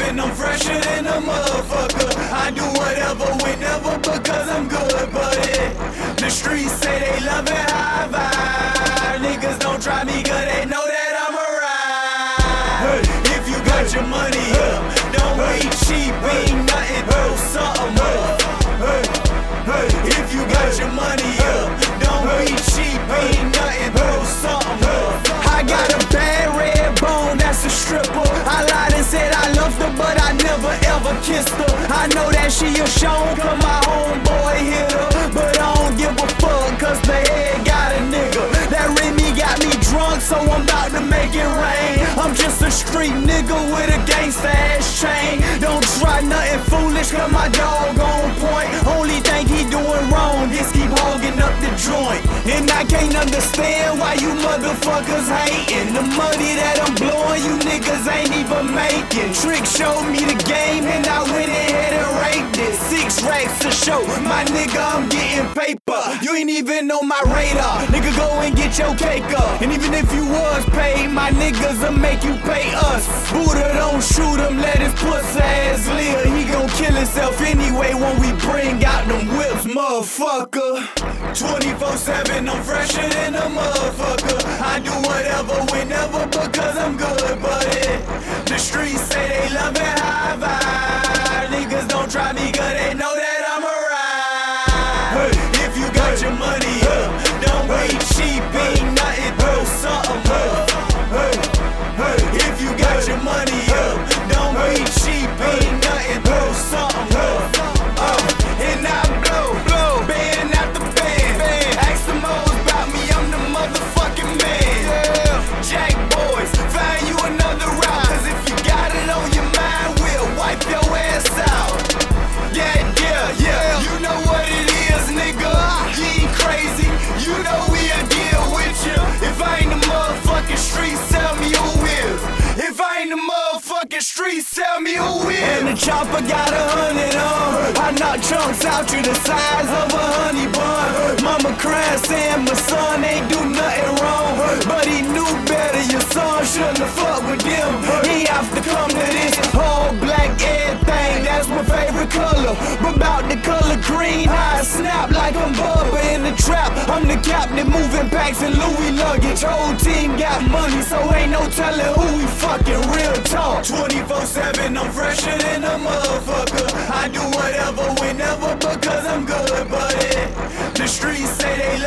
7, I'm fresher than a motherfucker. I do whatever, whenever, because I'm good, buddy. The streets say they love it, high vibe. Niggas don't try me, cause they know that I'm a ride. If you got your money up, don't be cheap, ain't nothing, I never ever kissed her. I know that she a shown, cause my homeboy hit her. But I don't give a fuck, cause the head got a nigga. That Remy got me drunk, so I'm about to make it rain. I'm just a street nigga with a gangsta ass chain. Don't try nothing foolish, cause my dog on point. Only And I can't understand why you motherfuckers hating. The money that I'm blowing, you niggas ain't even making. Trick showed me the game, and I went ahead and raped it. Six racks to show, my nigga, I'm getting paper. You ain't even on my radar. Nigga, go and get your cake up. And even if you was paid, my niggas will make you pay us. Buddha don't shoot him, let his pussy ass live. Motherfucker. 24 7, I'm fresher than a motherfucker. I do whatever, whenever, because I'm good, buddy. The streets say they love it, high vibe. Niggas don't try me, cause they know that I'm a ride. Hey, If you got your money up, don't be cheap, ain't nothing, throw something up. If you got your money motherfucking streets, tell me who is. And the chopper got a hundred on. I knock chunks out you the size of a honey bun. Mama crying, saying my son ain't do nothing wrong. But he knew better. Your son shouldn't have fucked with them. He have to come to this whole black everything. That's my favorite color. But about the color green, I snap like I'm Bubba in the trap. I'm the captain moving packs and Louis luggage. Whole team got money, so ain't no telling who we fucking real talk. 24 7, I'm fresher than a motherfucker. I do whatever, whenever, because I'm good, buddy. The streets say